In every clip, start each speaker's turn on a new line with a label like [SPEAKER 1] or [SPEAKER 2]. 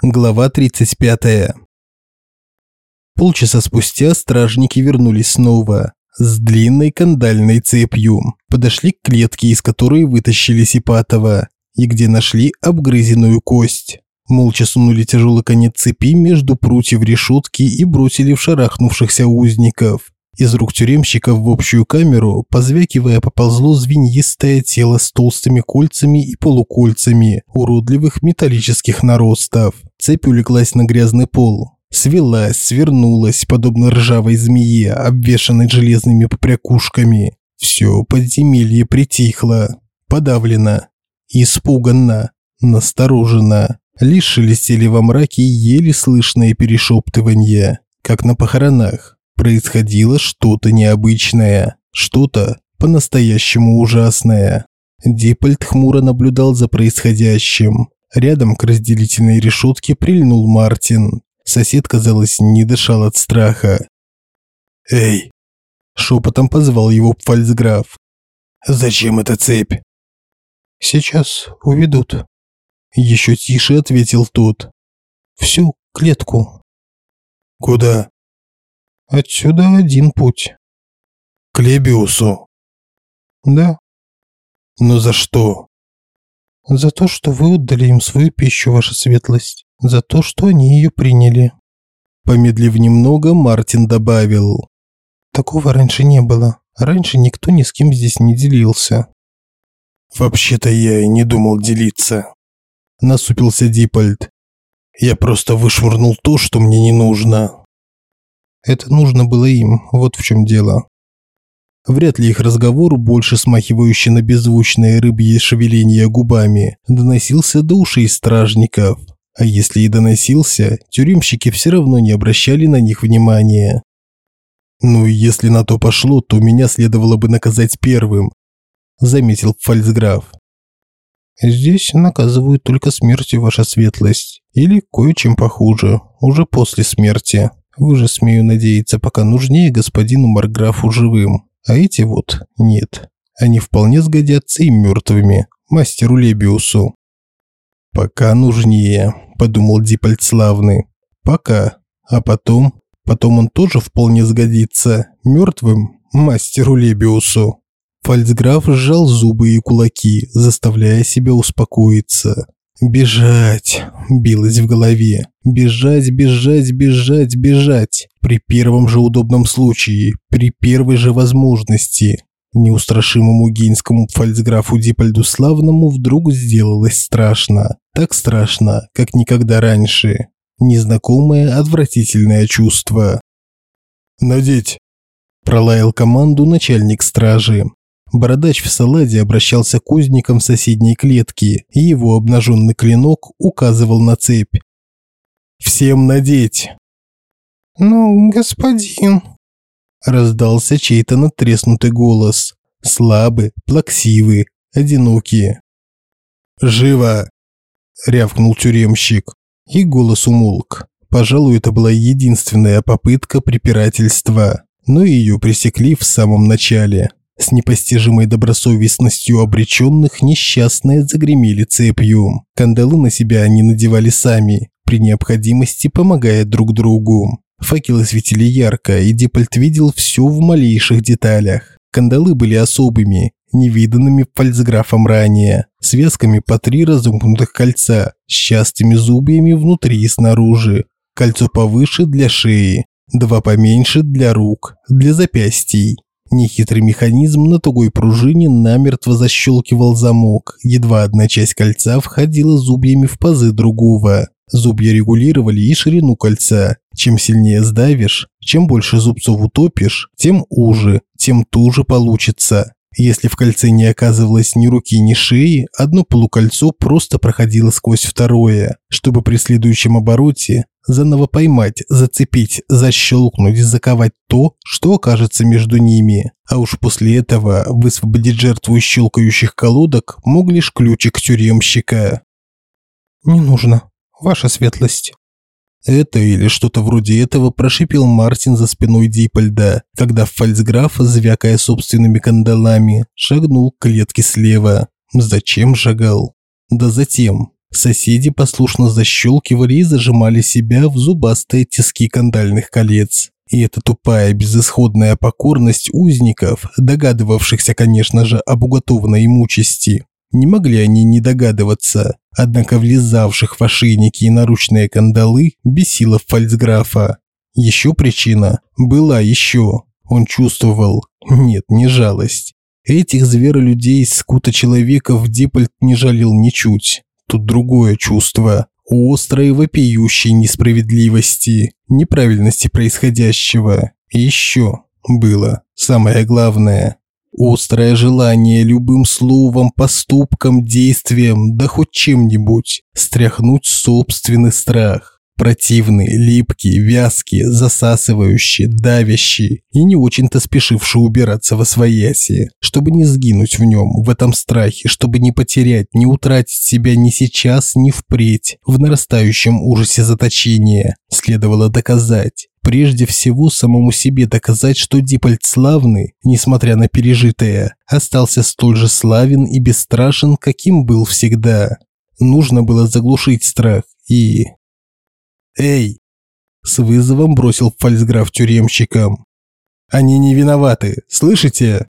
[SPEAKER 1] Глава 35. Полчаса спустя стражники вернулись снова с длинной кандальной цепью. Подошли к клетке, из которой вытащили Сипатова, и где нашли обгрызенную кость. Молча сунули тяжелый конец цепи между прутьев решетки и бросили в шарахнувшихся узников. Из рук тюремщиков в общую камеру, позвякивая, поползло звеньистое тело с толстыми кольцами и полукольцами уродливых металлических наростов. Цепь улеглась на грязный пол. Свелась, свернулась, подобно ржавой змее, обвешанной железными попрякушками. Все подземелье притихло, подавлено, испуганно, настороженно. Лишь шелестели во мраке еле слышные перешептывания, как на похоронах происходило что-то необычное, что-то по-настоящему ужасное. Диппольт хмуро наблюдал за происходящим. Рядом к разделительной решетке прильнул Мартин. Сосед, казалось, не дышал от страха. «Эй!» – шепотом позвал его фальцграф. «Зачем эта цепь?»
[SPEAKER 2] «Сейчас уведут», –
[SPEAKER 1] еще тише ответил тот.
[SPEAKER 2] «Всю клетку».
[SPEAKER 1] «Куда?»
[SPEAKER 2] Отсюда один путь.
[SPEAKER 1] К Лебиусу?
[SPEAKER 2] Да.
[SPEAKER 1] Но за что?
[SPEAKER 2] За то, что вы отдали им свою пищу, ваша светлость. За то, что они ее приняли.
[SPEAKER 1] Помедлив немного, Мартин добавил.
[SPEAKER 2] Такого раньше не было. Раньше никто ни с кем здесь не делился.
[SPEAKER 1] Вообще-то я и не думал делиться. Насупился Дипольд. Я просто вышвырнул то, что мне не нужно.
[SPEAKER 2] Это нужно было им, вот в чем дело.
[SPEAKER 1] Вряд ли их разговор, больше смахивающий на беззвучное рыбье шевеление губами, доносился до ушей стражников. А если и доносился, тюремщики все равно не обращали на них внимания. «Ну и если на то пошло, то меня следовало бы наказать первым», – заметил фальцграф.
[SPEAKER 2] «Здесь наказывают только смертью, ваша светлость, или кое-чем похуже, уже после смерти», вы же, смею надеяться, пока нужнее господину Марграфу живым. А эти вот нет. Они вполне сгодятся и мертвыми, мастеру Лебиусу. «Пока нужнее», – подумал Дипольд Славный. «Пока. А потом? Потом он тоже вполне сгодится мертвым мастеру Лебиусу». Фальцграф сжал зубы и кулаки, заставляя себя успокоиться. Бежать, билось в голове. Бежать, бежать, бежать, бежать. При первом же удобном случае, при первой же возможности. Неустрашимому гейнскому фальцграфу Дипольду Славному вдруг сделалось страшно. Так страшно, как никогда раньше. Незнакомое отвратительное чувство. «Надеть!» – пролаял команду начальник стражи. Бородач в саладе обращался к узникам соседней клетки, и его обнаженный клинок указывал на цепь. «Всем надеть!» «Ну, господин...»
[SPEAKER 1] Раздался чей-то надтреснутый голос. Слабый, плаксивый, одинокий. «Живо!» – рявкнул тюремщик, и голос умолк. Пожалуй, это была единственная попытка препирательства, но ее пресекли в самом начале. С непостижимой добросовестностью обреченных несчастные загремели цепью. Кандалы на себя они надевали сами, при необходимости помогая друг другу. Факелы светили ярко, и Депольт видел все в малейших деталях. Кандалы были особыми, невиданными фальцграфом ранее, связками по три разомкнутых кольца, с частыми зубьями внутри и снаружи, кольцо повыше для шеи, два поменьше для рук, для запястий. Нехитрый механизм на тугой пружине намертво защелкивал замок, едва одна часть кольца входила зубьями в пазы другого. Зубья регулировали и ширину кольца. Чем сильнее сдавишь, чем больше зубцов утопишь, тем уже, тем туже получится. Если в кольце не оказывалось ни руки, ни шеи, одно полукольцо просто проходило сквозь второе, чтобы при следующем обороте заново поймать, зацепить, защелкнуть, заковать то, что окажется между ними. А уж после этого высвободить жертву из щелкающих колодок мог лишь ключик тюремщика.
[SPEAKER 2] «Не нужно, ваша светлость».
[SPEAKER 1] Это или что-то вроде этого прошипел Мартин за спиной Дипольда, когда фальцграф, звякая собственными кандалами, шагнул к клетке слева. Зачем шагал? Да затем, Соседи послушно защелкивали и зажимали себя в зубастые тиски кандальных колец. И эта тупая безысходная покорность узников, догадывавшихся, конечно же, об уготованной им участи. Не могли они не догадываться, однако влезавших в ошейники и наручные кандалы бесила фальцграфа. Еще причина была еще. Он чувствовал, нет, не жалость. Этих зверолюдей скута человеков Диппольт не жалел ничуть. Тут другое чувство, острой вопиющей несправедливости, неправильности происходящего. И еще было самое главное. Острое желание любым словом, поступком, действием, да хоть чем-нибудь стряхнуть собственный страх. Противный, липкий, вязкий, засасывающий, давящий и не очень-то спешивший убираться во свояси, чтобы не сгинуть в нем, в этом страхе, чтобы не потерять, не утратить себя ни сейчас, ни впредь, в нарастающем ужасе заточения, следовало доказать. Прежде всего самому себе доказать, что Дипольд славный, несмотря на пережитое, остался столь же славен и бесстрашен, каким был всегда. Нужно было заглушить страх и «Эй!» – с вызовом бросил фальцграф тюремщикам. «Они не виноваты, слышите?»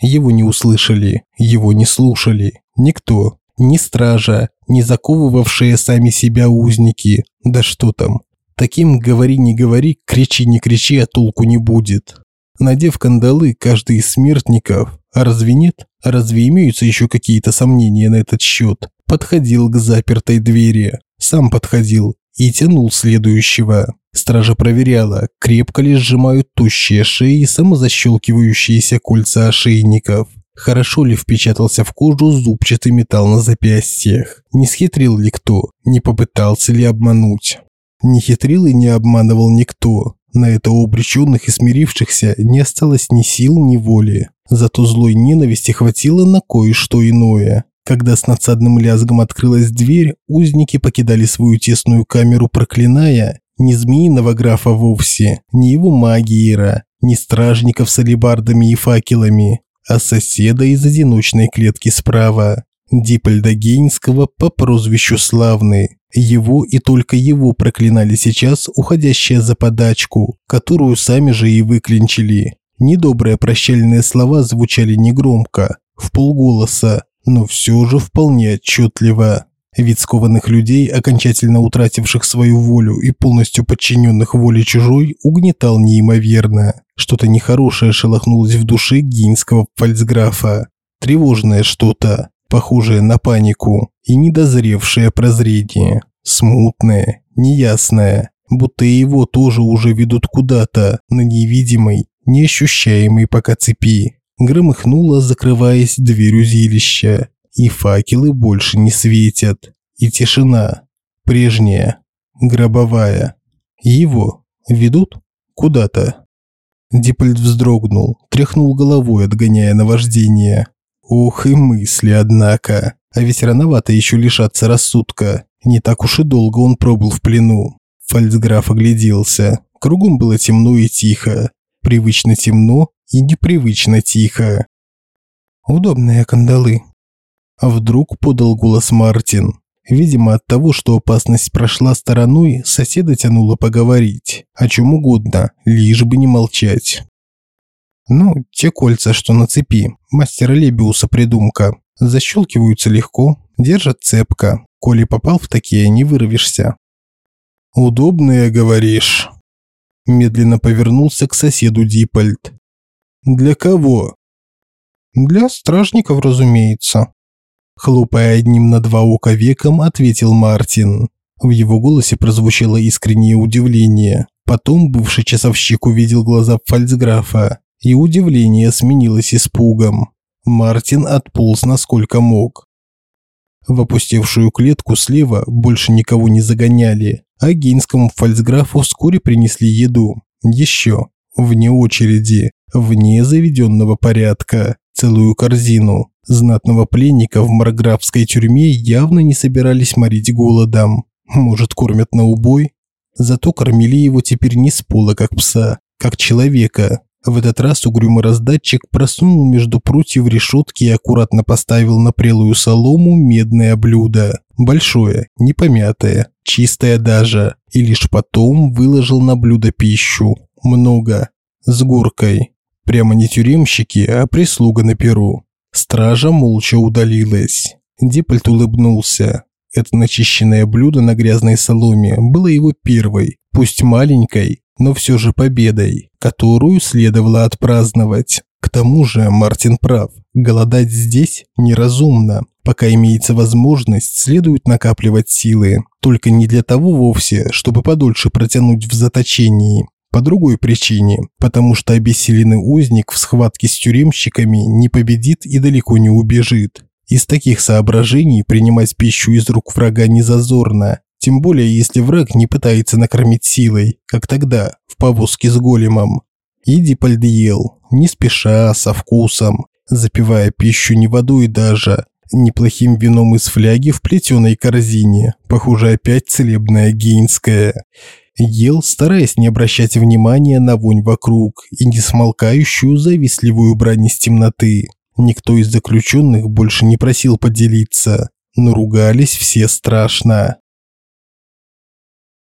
[SPEAKER 1] Его не услышали, его не слушали. Никто, ни стража, ни заковывавшие сами себя узники. Да что там. Таким говори не говори, кричи не кричи, а толку не будет. Надев кандалы, каждый из смертников, а разве нет? А разве имеются еще какие-то сомнения на этот счет? Подходил к запертой двери. Сам подходил, и тянул следующего. Стража проверяла, крепко ли сжимают тощие шеи и самозащелкивающиеся кольца ошейников. Хорошо ли впечатался в кожу зубчатый металл на запястьях? Не схитрил ли кто? Не попытался ли обмануть? Не хитрил и не обманывал никто. На это у обреченных и смирившихся не осталось ни сил, ни воли. Зато злой ненависти хватило на кое-что иное. Когда с надсадным лязгом открылась дверь, узники покидали свою тесную камеру, проклиная не змеиного графа вовсе, не его магиера, не стражников с алебардами и факелами, а соседа из одиночной клетки справа, Дипольда Гейнского по прозвищу Славный. Его и только его проклинали сейчас уходящие за подачку, которую сами же и выклинчили. Недобрые прощальные слова звучали негромко, в полголоса, но все же вполне отчетливо. Вид скованных людей, окончательно утративших свою волю и полностью подчиненных воле чужой, угнетал неимоверно. Что-то нехорошее шелохнулось в душе гинского фальцграфа. Тревожное что-то, похожее на панику и недозревшее прозрение. Смутное, неясное, будто его тоже уже ведут куда-то на невидимой, неощущаемой пока цепи громыхнула, закрываясь дверь узилища, и факелы больше не светят, и тишина, прежняя, гробовая. Его ведут куда-то. Диппольд вздрогнул, тряхнул головой, отгоняя наваждение. Ох и мысли, однако. А ведь рановато еще лишаться рассудка. Не так уж и долго он пробыл в плену. Фальцграф огляделся. Кругом было темно и тихо. Привычно темно и непривычно тихо. Удобные кандалы. А вдруг подал голос Мартин. Видимо, от того, что опасность прошла стороной, соседа тянуло поговорить. О чем угодно, лишь бы не молчать. Ну, те кольца, что на цепи, мастера Лебиуса придумка. Защелкиваются легко, держат цепко. Коли попал в такие, не вырвешься. «Удобные, говоришь?» Медленно повернулся к соседу Дипольд. Для кого? Для стражников, разумеется. Хлопая одним на два ока веком, ответил Мартин. В его голосе прозвучало искреннее удивление. Потом бывший часовщик увидел глаза фальцграфа, и удивление сменилось испугом. Мартин отполз насколько мог. В опустевшую клетку слева больше никого не загоняли, а гейнскому фальцграфу вскоре принесли еду. Еще. Вне очереди вне заведенного порядка, целую корзину. Знатного пленника в марграфской тюрьме явно не собирались морить голодом. Может, кормят на убой? Зато кормили его теперь не с пола, как пса, как человека. В этот раз угрюмый раздатчик просунул между прутьев решетки и аккуратно поставил на прелую солому медное блюдо. Большое, не помятое, чистое даже. И лишь потом выложил на блюдо пищу. Много. С горкой. Прямо не тюремщики, а прислуга на перу. Стража молча удалилась. Диппольт улыбнулся. Это начищенное блюдо на грязной соломе было его первой, пусть маленькой, но все же победой, которую следовало отпраздновать. К тому же Мартин прав, голодать здесь неразумно. Пока имеется возможность, следует накапливать силы. Только не для того вовсе, чтобы подольше протянуть в заточении. По другой причине, потому что обессиленный узник в схватке с тюремщиками не победит и далеко не убежит. Из таких соображений принимать пищу из рук врага не зазорно, тем более если враг не пытается накормить силой, как тогда, в повозке с големом. Иди ел, не спеша, со вкусом, запивая пищу не водой даже, неплохим вином из фляги в плетеной корзине, похоже опять целебная гейнская. Ел, стараясь не обращать внимания на вонь вокруг и не смолкающую завистливую брань из темноты. Никто из заключенных больше не просил поделиться, но ругались все страшно.